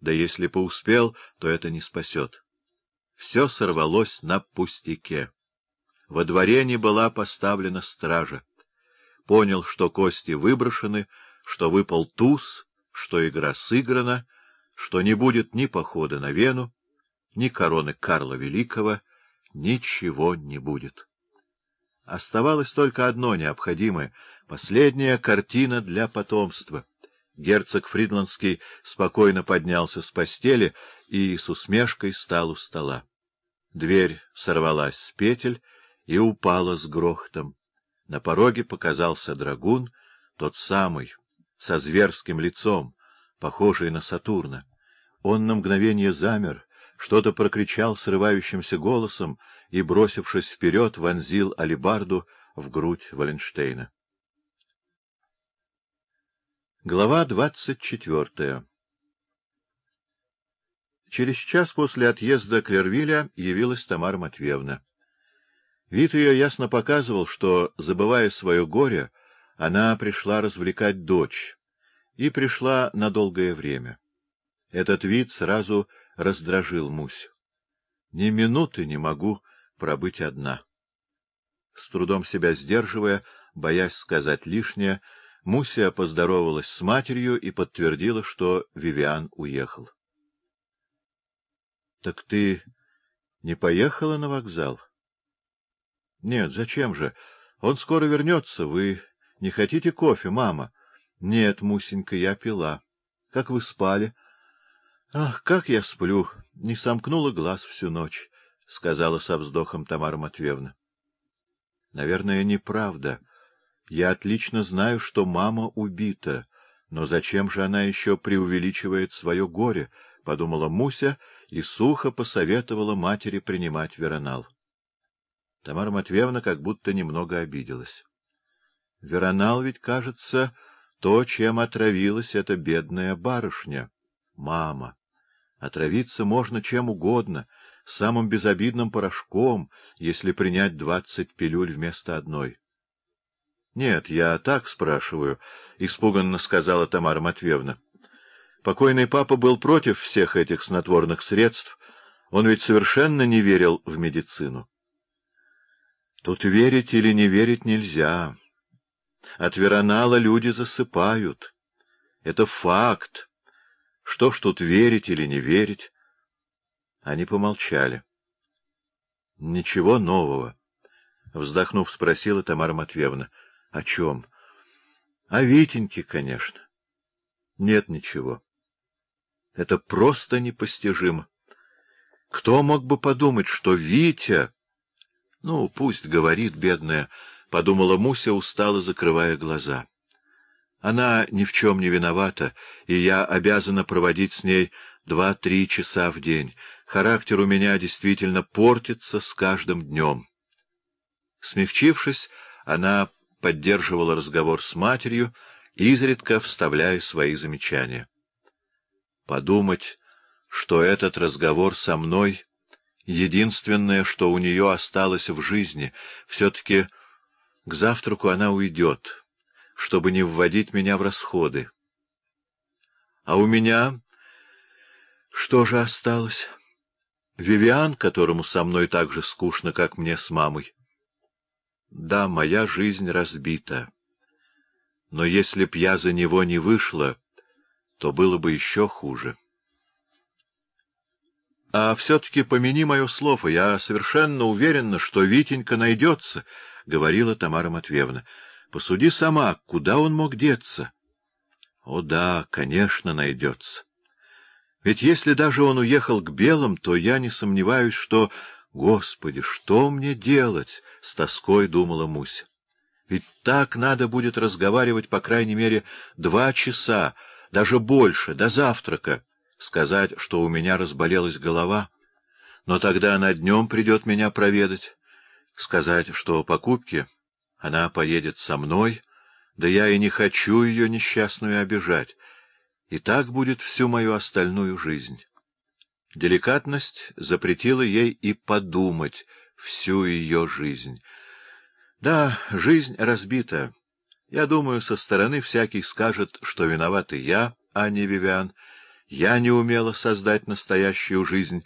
да если поуспел, то это не спасет. Все сорвалось на пустяке. Во дворе не была поставлена стража. Понял, что кости выброшены, что выпал туз, что игра сыграна, что не будет ни похода на Вену, ни короны Карла Великого, ничего не будет. Оставалось только одно необходимое — последняя картина для потомства. Герцог Фридландский спокойно поднялся с постели и с усмешкой стал у стола. Дверь сорвалась с петель и упала с грохотом. На пороге показался драгун, тот самый, со зверским лицом, похожий на Сатурна. Он на мгновение замер, что-то прокричал срывающимся голосом и, бросившись вперед, вонзил алибарду в грудь Валенштейна. Глава двадцать четвертая Через час после отъезда Клервиля явилась Тамара Матвеевна. Вид ее ясно показывал, что, забывая свое горе, она пришла развлекать дочь, и пришла на долгое время. Этот вид сразу раздражил Мусю. Ни минуты не могу пробыть одна. С трудом себя сдерживая, боясь сказать лишнее, Муся поздоровалась с матерью и подтвердила, что Вивиан уехал. — Так ты не поехала на вокзал? — Нет, зачем же? Он скоро вернется. Вы не хотите кофе, мама? — Нет, Мусенька, я пила. — Как вы спали? — Ах, как я сплю! Не сомкнула глаз всю ночь, — сказала со вздохом Тамара Матвеевна. Наверное, неправда. Я отлично знаю, что мама убита, но зачем же она еще преувеличивает свое горе, — подумала Муся и сухо посоветовала матери принимать веронал. Тамара Матвеевна как будто немного обиделась. Веронал ведь, кажется, то, чем отравилась эта бедная барышня. Мама! Отравиться можно чем угодно, самым безобидным порошком, если принять двадцать пилюль вместо одной. — Нет, я так спрашиваю, — испуганно сказала Тамара Матвеевна. Покойный папа был против всех этих снотворных средств, он ведь совершенно не верил в медицину. Тут верить или не верить нельзя. От веронала люди засыпают. Это факт. Что ж тут верить или не верить? Они помолчали. — Ничего нового. Вздохнув, спросила Тамара Матвеевна. — О чем? — О Витеньке, конечно. — Нет ничего. Это просто непостижимо. Кто мог бы подумать, что Витя... Ну, пусть говорит, бедная, — подумала Муся, устало закрывая глаза. Она ни в чем не виновата, и я обязана проводить с ней два-три часа в день. Характер у меня действительно портится с каждым днем. Смягчившись, она поддерживала разговор с матерью, изредка вставляя свои замечания. Подумать, что этот разговор со мной — единственное, что у нее осталось в жизни, все-таки к завтраку она уйдет — чтобы не вводить меня в расходы. А у меня что же осталось? Вивиан, которому со мной так же скучно, как мне с мамой. Да, моя жизнь разбита. Но если б я за него не вышла, то было бы еще хуже. А все-таки помяни мое слово, я совершенно уверена, что Витенька найдется, — говорила Тамара Матвеевна. Посуди сама, куда он мог деться? О да, конечно, найдется. Ведь если даже он уехал к белым, то я не сомневаюсь, что... Господи, что мне делать? — с тоской думала Муся. Ведь так надо будет разговаривать, по крайней мере, два часа, даже больше, до завтрака, сказать, что у меня разболелась голова. Но тогда она днем придет меня проведать, сказать, что покупки она поедет со мной, да я и не хочу ее несчастную обижать. И так будет всю мою остальную жизнь. Деликатность запретила ей и подумать всю ее жизнь. Да, жизнь разбита. Я думаю, со стороны всякий скажет, что виноват и я, а не Вивиан, Я не умела создать настоящую жизнь,